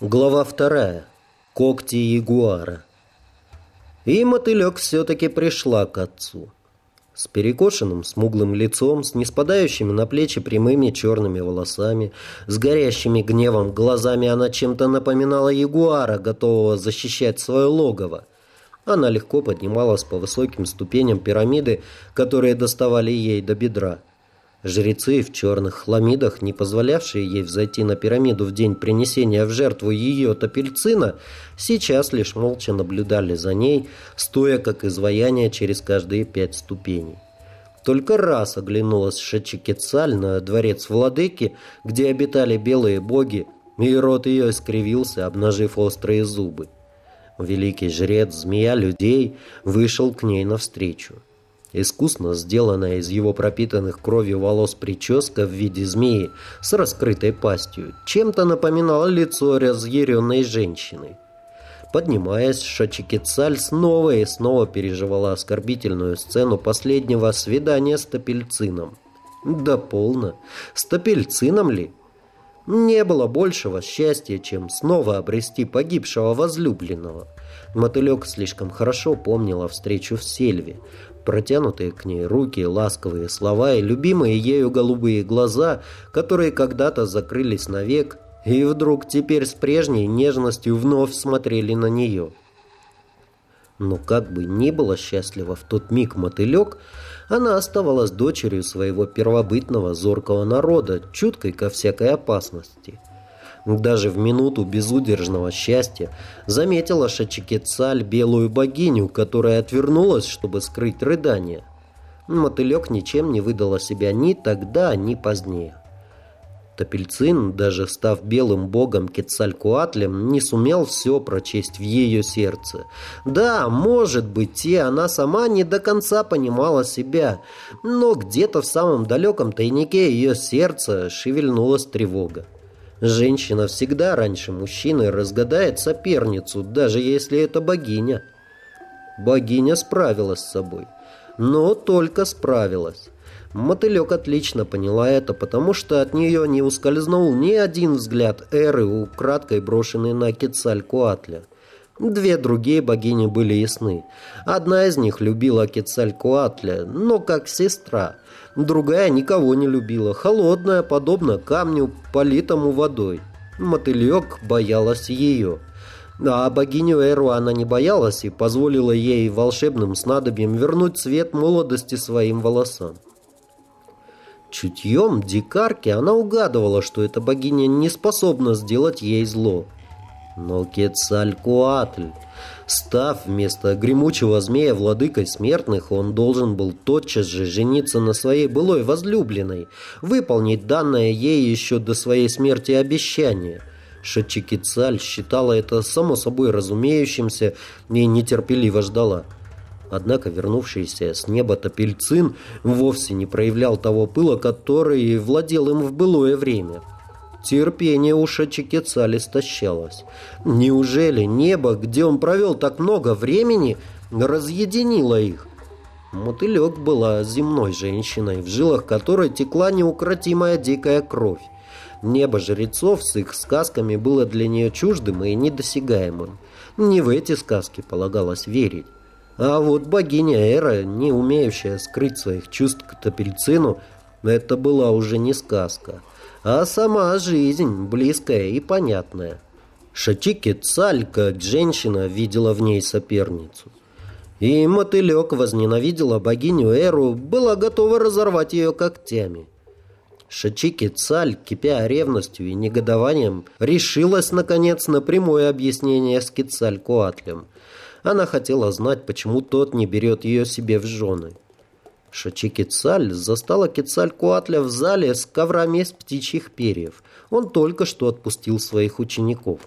Глава вторая. Когти ягуара. И мотылек все-таки пришла к отцу. С перекошенным смуглым лицом, с неспадающими на плечи прямыми черными волосами, с горящими гневом глазами она чем-то напоминала ягуара, готового защищать свое логово. Она легко поднималась по высоким ступеням пирамиды, которые доставали ей до бедра. Жрецы в черных хламидах, не позволявшие ей взойти на пирамиду в день принесения в жертву ее топельцина, сейчас лишь молча наблюдали за ней, стоя как изваяние через каждые пять ступеней. Только раз оглянулась Шачикецаль на дворец владыки, где обитали белые боги, и рот ее искривился, обнажив острые зубы. Великий жрец, змея людей, вышел к ней навстречу. Искусно сделанная из его пропитанных кровью волос прическа в виде змеи с раскрытой пастью чем-то напоминала лицо разъяренной женщины. Поднимаясь, Шачикицаль снова и снова переживала оскорбительную сцену последнего свидания с Топельцином. Да полно. С Топельцином ли? Не было большего счастья, чем снова обрести погибшего возлюбленного. Мотылек слишком хорошо помнила встречу в Сельве. Протянутые к ней руки, ласковые слова и любимые ею голубые глаза, которые когда-то закрылись навек, и вдруг теперь с прежней нежностью вновь смотрели на нее. Но как бы ни было счастлива в тот миг мотылек, она оставалась дочерью своего первобытного зоркого народа, чуткой ко всякой опасности – даже в минуту безудержного счастья заметила Шачикецаль белую богиню, которая отвернулась, чтобы скрыть рыдание. Мотылек ничем не выдала себя ни тогда, ни позднее. Топельцин, даже став белым богом Кецалькуатлем, не сумел все прочесть в ее сердце. Да, может быть, и она сама не до конца понимала себя, но где-то в самом далеком тайнике ее сердца шевельнулась тревога. Женщина всегда раньше мужчины разгадает соперницу, даже если это богиня. Богиня справилась с собой. Но только справилась. Мотылек отлично поняла это, потому что от нее не ускользнул ни один взгляд Эры, украдкой брошенный на Кецалькуатля. Две другие богини были ясны. Одна из них любила Кецалькуатля, но как сестра – Другая никого не любила, холодная, подобно камню, политому водой. Мотылек боялась ее. А богиню Эру она не боялась и позволила ей волшебным снадобьем вернуть цвет молодости своим волосам. Чутьем дикарки она угадывала, что эта богиня не способна сделать ей зло. Но Кецалькуатль Став вместо гремучего змея владыкой смертных, он должен был тотчас же жениться на своей былой возлюбленной, выполнить данное ей еще до своей смерти обещание. Шачикицаль считала это само собой разумеющимся и нетерпеливо ждала. Однако вернувшийся с неба Топельцин вовсе не проявлял того пыла, который владел им в былое время. Терпение у Шачикецали стащалось. Неужели небо, где он провел так много времени, разъединило их? Мотылек была земной женщиной, в жилах которой текла неукротимая дикая кровь. Небо жрецов с их сказками было для нее чуждым и недосягаемым. Не в эти сказки полагалось верить. А вот богиня Эра, не умеющая скрыть своих чувств к Топельцину, это была уже не сказка а сама жизнь близкая и понятная. Шачики Цаль, как женщина, видела в ней соперницу. И мотылек возненавидела богиню Эру, была готова разорвать ее когтями. Шачики Цаль, кипя ревностью и негодованием, решилась, наконец, на прямое объяснение с Кицалькуатлем. Она хотела знать, почему тот не берет ее себе в жены. Шачи-Кецаль застала Кецаль-Куатля в зале с коврами из птичьих перьев. Он только что отпустил своих учеников.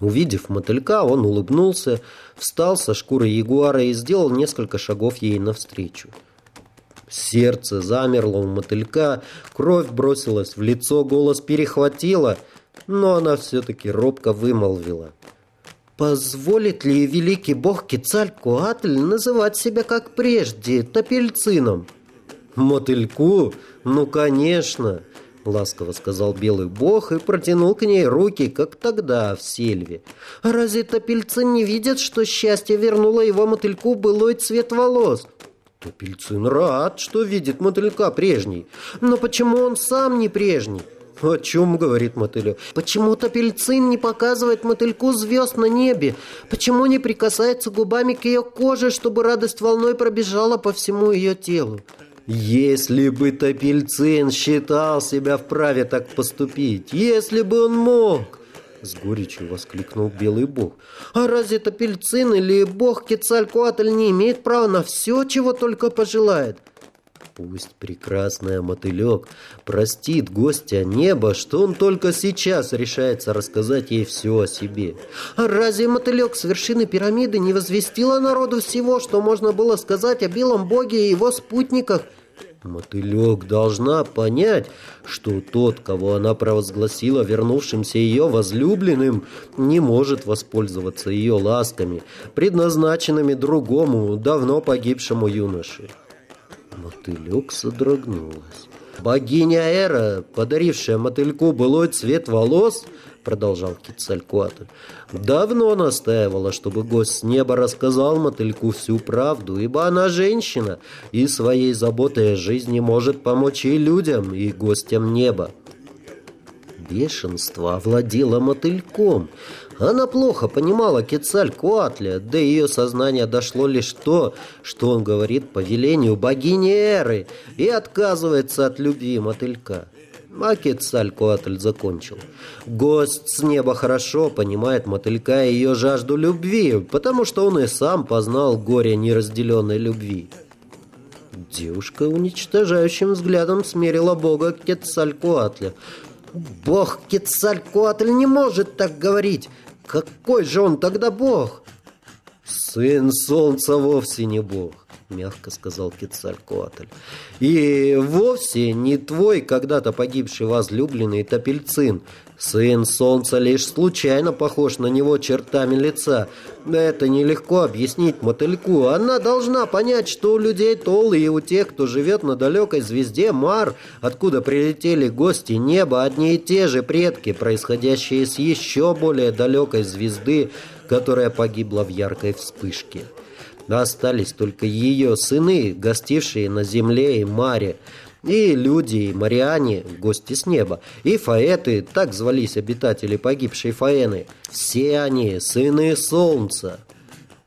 Увидев мотылька, он улыбнулся, встал со шкуры ягуара и сделал несколько шагов ей навстречу. Сердце замерло у мотылька, кровь бросилась в лицо, голос перехватило, но она все-таки робко вымолвила — Позволит ли великий бог Кецалькуатль называть себя как прежде, топельцином? Мотыльку? Ну, конечно. — ласково сказал белый бог и протянул к ней руки, как тогда в сельве. «А разве топельцин не видят, что счастье вернуло его мотыльку былой цвет волос?» Топельцин рад, что видит мотылька прежний. Но почему он сам не прежний? «О чем?» — говорит мотылек. «Почему Топельцин не показывает мотыльку звезд на небе? Почему не прикасается губами к ее коже, чтобы радость волной пробежала по всему ее телу?» Если бы Топельцин считал себя вправе так поступить, если бы он мог, с горечью воскликнул Белый Бог. А разве Топельцин или Бог Кецалькуатль не имеет права на все, чего только пожелает? Пусть прекрасная мотылек простит гостя неба, что он только сейчас решается рассказать ей все о себе. А разве мотылек с вершины пирамиды не возвестила народу всего, что можно было сказать о белом боге и его спутниках – Мотылек должна понять, что тот, кого она провозгласила вернувшимся ее возлюбленным, не может воспользоваться ее ласками, предназначенными другому, давно погибшему юноше. Мотылек содрогнулась. Богиня Эра, подарившая мотыльку былой цвет волос, продолжал Кицалькуатл, давно настаивала, чтобы гость с неба рассказал мотыльку всю правду, ибо она женщина и своей заботой о жизни может помочь и людям, и гостям неба. Бешенство овладело мотыльком. Она плохо понимала Кецалькуатля, до ее сознания дошло лишь то, что он говорит по велению богини Эры и отказывается от любви мотылька. А Кецалькуатль закончил. Гость с неба хорошо понимает мотылька и ее жажду любви, потому что он и сам познал горе неразделенной любви. Девушка уничтожающим взглядом смерила бога Кецалькуатля. «Бог Кецалькуатль не может так говорить! Какой же он тогда бог?» «Сын солнца вовсе не бог мягко сказал Кецалькоатль. «И вовсе не твой когда-то погибший возлюбленный Топельцин. Сын солнца лишь случайно похож на него чертами лица. Это нелегко объяснить мотыльку. Она должна понять, что у людей Толы и у тех, кто живет на далекой звезде Мар, откуда прилетели гости неба, одни и те же предки, происходящие с еще более далекой звезды, которая погибла в яркой вспышке». Остались только ее сыны, гостившие на земле и маре, и люди, и мариане, гости с неба, и фаэты, так звались обитатели погибшей Фаэны. Все они сыны солнца.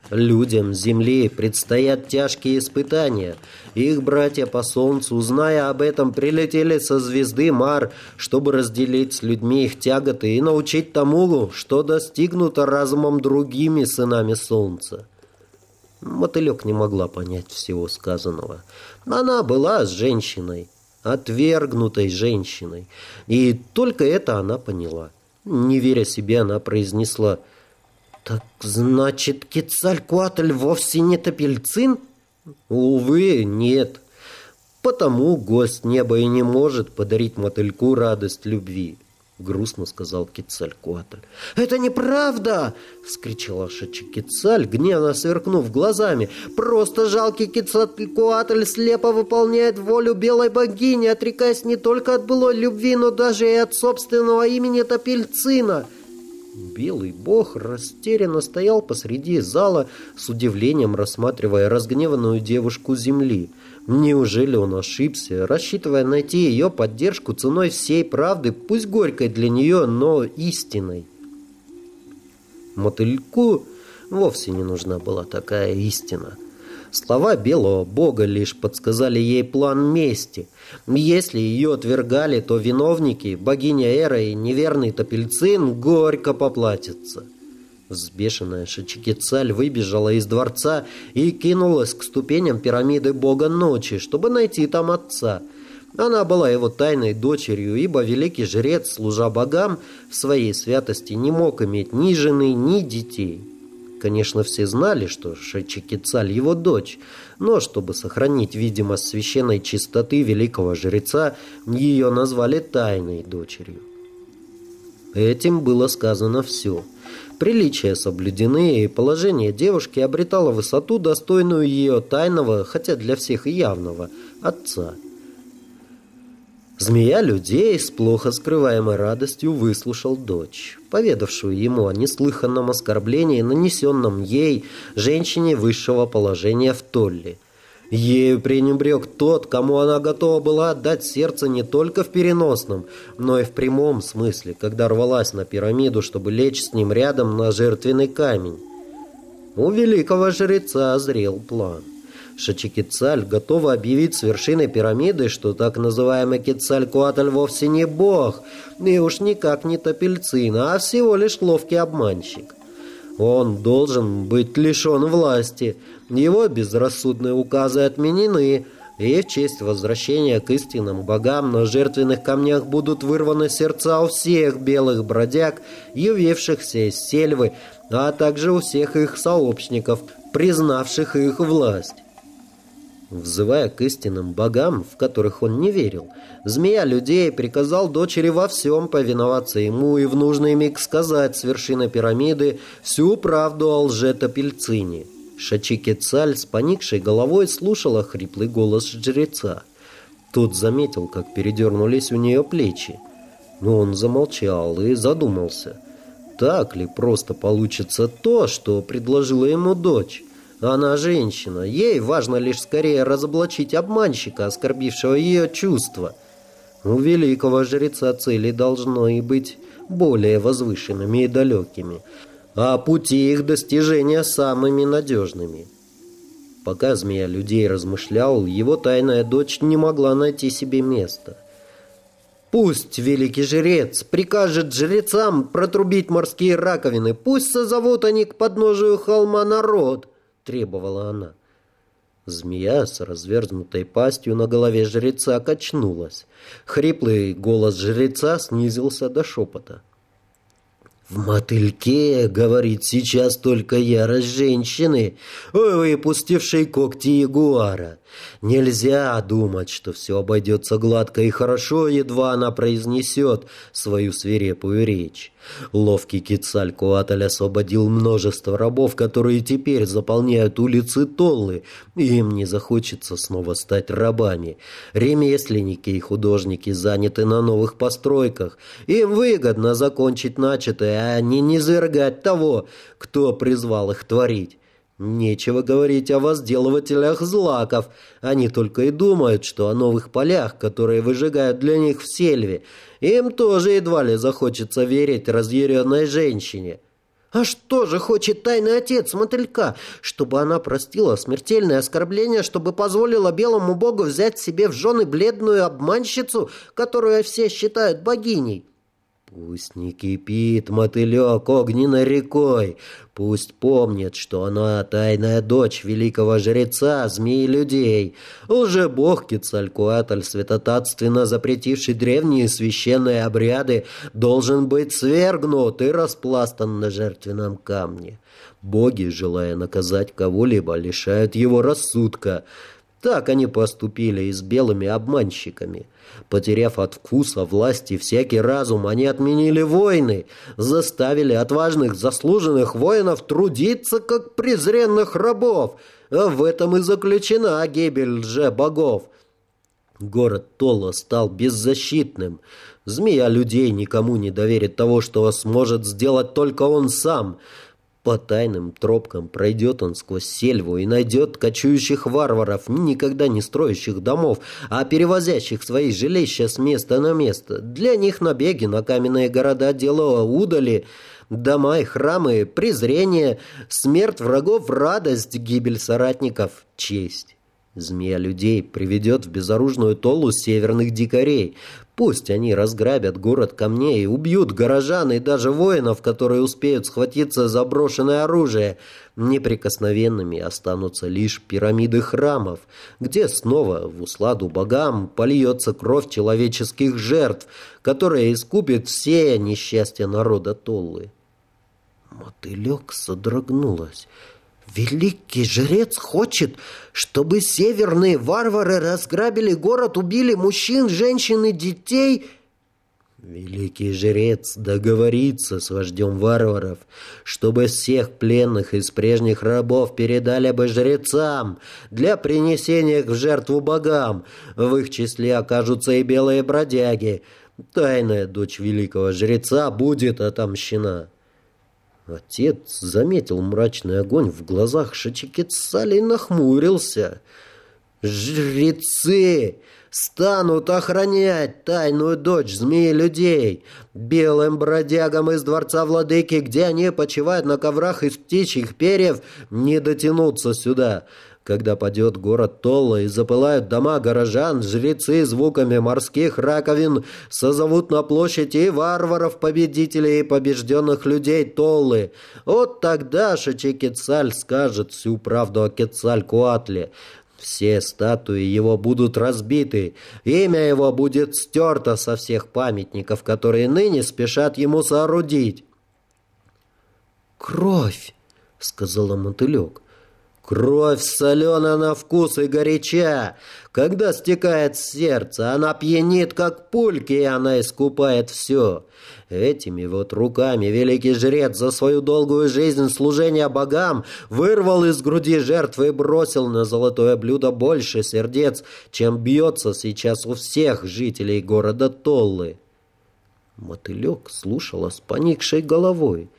Людям Земли предстоят тяжкие испытания. Их братья по Солнцу, зная об этом, прилетели со звезды Мар, чтобы разделить с людьми их тяготы и научить тому, что достигнуто разумом другими сынами Солнца. Мотылек не могла понять всего сказанного. Она была с женщиной, отвергнутой женщиной. И только это она поняла. Не веря себе, она произнесла «Так значит, Кецалькуатль вовсе не Топельцин?» «Увы, нет. Потому гость неба и не может подарить мотыльку радость любви грустно сказал Кецалькуатль. «Это неправда!» — вскричала Шачекецаль, гневно сверкнув глазами. «Просто жалкий Кецалькуатль слепо выполняет волю белой богини, отрекаясь не только от былой любви, но даже и от собственного имени Топельцина!» Белый бог растерянно стоял посреди зала, с удивлением рассматривая разгневанную девушку земли — Неужели он ошибся, рассчитывая найти ее поддержку ценой всей правды, пусть горькой для нее, но истинной? Мотыльку вовсе не нужна была такая истина. Слова белого бога лишь подсказали ей план мести. Если ее отвергали, то виновники, богиня Эра и неверный Топельцин, горько поплатятся. Взбешенная Шичикицаль выбежала из дворца и кинулась к ступеням пирамиды бога ночи, чтобы найти там отца. Она была его тайной дочерью, ибо великий жрец, служа богам, в своей святости не мог иметь ни жены, ни детей. Конечно, все знали, что Шачикицаль его дочь, но чтобы сохранить видимость священной чистоты великого жреца, ее назвали тайной дочерью. Этим было сказано все. Приличия соблюдены, и положение девушки обретало высоту, достойную ее тайного, хотя для всех и явного, отца. Змея людей с плохо скрываемой радостью выслушал дочь, поведавшую ему о неслыханном оскорблении, нанесенном ей, женщине высшего положения в Толле. Ею пренебрег тот, кому она готова была отдать сердце не только в переносном, но и в прямом смысле, когда рвалась на пирамиду, чтобы лечь с ним рядом на жертвенный камень. У великого жреца зрел план. Шачикицаль готова объявить с вершины пирамиды, что так называемый Кицалькуатль вовсе не бог, и уж никак не Топельцина, а всего лишь ловкий обманщик. Он должен быть лишен власти, его безрассудные указы отменены, и в честь возвращения к истинным богам на жертвенных камнях будут вырваны сердца у всех белых бродяг, явившихся из сельвы, а также у всех их сообщников, признавших их власть. Взывая к истинным богам, в которых он не верил, змея людей приказал дочери во всем повиноваться ему и в нужный миг сказать с вершины пирамиды всю правду о лжетопельцине. Шачикецаль с поникшей головой слушала хриплый голос жреца. Тот заметил, как передернулись у нее плечи. Но он замолчал и задумался. Так ли просто получится то, что предложила ему дочь? Она женщина. Ей важно лишь скорее разоблачить обманщика, оскорбившего ее чувства. У великого жреца цели должно и быть более возвышенными и далекими, а пути их достижения самыми надежными. Пока змея людей размышлял, его тайная дочь не могла найти себе места. Пусть великий жрец прикажет жрецам протрубить морские раковины, пусть созовут они к подножию холма народ, — требовала она. Змея с развернутой пастью на голове жреца качнулась. Хриплый голос жреца снизился до шепота. «В мотыльке, — говорит сейчас только ярость женщины, выпустившей когти ягуара. Нельзя думать, что все обойдется гладко и хорошо, едва она произнесет свою свирепую речь. Ловкий Кицалькуатль освободил множество рабов, которые теперь заполняют улицы Толлы, и им не захочется снова стать рабами. Ремесленники и художники заняты на новых постройках. Им выгодно закончить начатое, а не низвергать того, кто призвал их творить. Нечего говорить о возделывателях злаков. Они только и думают, что о новых полях, которые выжигают для них в сельве. Им тоже едва ли захочется верить разъяренной женщине. А что же хочет тайный отец мотылька? Чтобы она простила смертельное оскорбление, чтобы позволила белому богу взять себе в жены бледную обманщицу, которую все считают богиней? Пусть не кипит мотылек огненной рекой, пусть помнит, что она тайная дочь великого жреца змеи людей, лже-бог Кецалькуатль, святотатственно запретивший древние священные обряды, должен быть свергнут и распластан на жертвенном камне. Боги, желая наказать кого-либо, лишают его рассудка. Так они поступили и с белыми обманщиками. Потеряв от вкуса власти всякий разум, они отменили войны, заставили отважных заслуженных воинов трудиться, как презренных рабов. А в этом и заключена гибель лже-богов. Город Тола стал беззащитным. Змея людей никому не доверит того, что сможет сделать только он сам — по тайным тропкам пройдет он сквозь сельву и найдет кочующих варваров, никогда не строящих домов, а перевозящих свои жилища с места на место. Для них набеги на каменные города дело удали, дома и храмы, презрение, смерть врагов, радость, гибель соратников, честь. Змея людей приведет в безоружную толу северных дикарей. Пусть они разграбят город камней, убьют горожан и даже воинов, которые успеют схватиться за брошенное оружие. Неприкосновенными останутся лишь пирамиды храмов, где снова в усладу богам польется кровь человеческих жертв, которая искупит все несчастья народа Толлы. Мотылек содрогнулась. Великий жрец хочет, чтобы северные варвары разграбили город, убили мужчин, женщин и детей. Великий жрец договорится с вождем варваров, чтобы всех пленных из прежних рабов передали бы жрецам для принесения их в жертву богам. В их числе окажутся и белые бродяги. Тайная дочь великого жреца будет отомщена. Отец заметил мрачный огонь в глазах Шачикетсали и нахмурился. «Жрецы!» станут охранять тайную дочь змеи-людей, белым бродягам из дворца владыки, где они почивают на коврах из птичьих перьев, не дотянуться сюда. Когда падет город Толла и запылают дома горожан, жрецы звуками морских раковин созовут на площади и варваров, победителей и побежденных людей Толлы. Вот тогда Шачи-Кецаль скажет всю правду о Кецаль-Куатле. Все статуи его будут разбиты, имя его будет стерто со всех памятников, которые ныне спешат ему соорудить. «Кровь!» — сказала мотылек. Кровь солена на вкус и горяча. Когда стекает с сердца, она пьянит, как пульки, и она искупает все. Этими вот руками великий жрец за свою долгую жизнь служения богам вырвал из груди жертвы и бросил на золотое блюдо больше сердец, чем бьется сейчас у всех жителей города Толлы. Мотылек слушала с поникшей головой.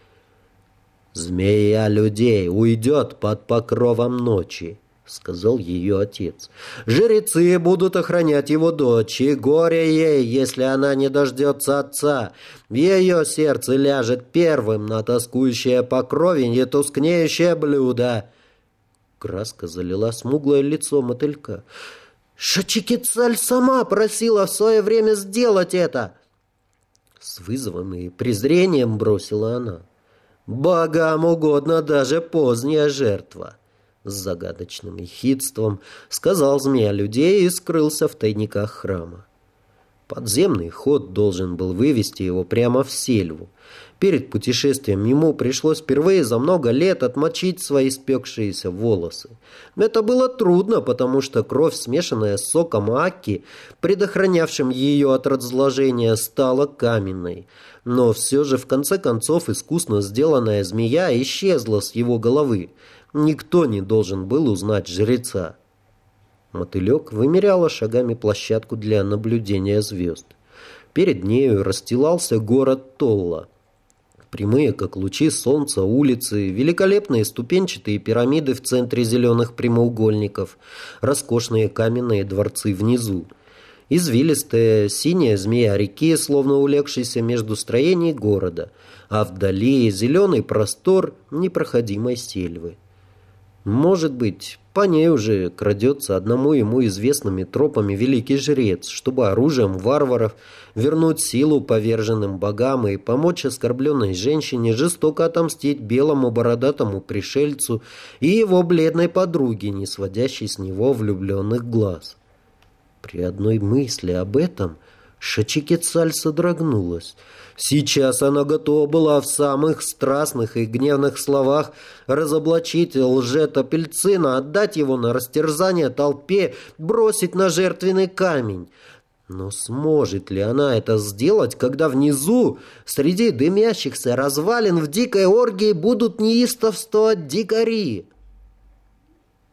«Змея людей уйдет под покровом ночи», — сказал ее отец. «Жрецы будут охранять его дочь, и горе ей, если она не дождется отца. Ее сердце ляжет первым на тоскующее по крови нетускнеющее блюдо». Краска залила смуглое лицо мотылька. «Шачикицаль сама просила в свое время сделать это!» С вызовом и презрением бросила она. Богам угодно даже поздняя жертва. С загадочным ехидством сказал змея людей и скрылся в тайниках храма. Подземный ход должен был вывести его прямо в сельву. Перед путешествием ему пришлось впервые за много лет отмочить свои спекшиеся волосы. Это было трудно, потому что кровь, смешанная с соком аки, предохранявшим ее от разложения, стала каменной. Но все же, в конце концов, искусно сделанная змея исчезла с его головы. Никто не должен был узнать жреца. Мотылек вымеряла шагами площадку для наблюдения звезд. Перед нею расстилался город Толла. Прямые, как лучи солнца, улицы, великолепные ступенчатые пирамиды в центре зеленых прямоугольников, роскошные каменные дворцы внизу. Извилистая синяя змея реки, словно улегшаяся между строений города, а вдали зеленый простор непроходимой сельвы. Может быть, по ней уже крадется одному ему известными тропами великий жрец, чтобы оружием варваров вернуть силу поверженным богам и помочь оскорбленной женщине жестоко отомстить белому бородатому пришельцу и его бледной подруге, не сводящей с него влюбленных глаз. При одной мысли об этом Шачикецаль содрогнулась. Сейчас она готова была в самых страстных и гневных словах разоблачить лжета-пельцина, отдать его на растерзание толпе, бросить на жертвенный камень. Но сможет ли она это сделать, когда внизу, среди дымящихся развалин в дикой оргии будут неистовствовать дикари?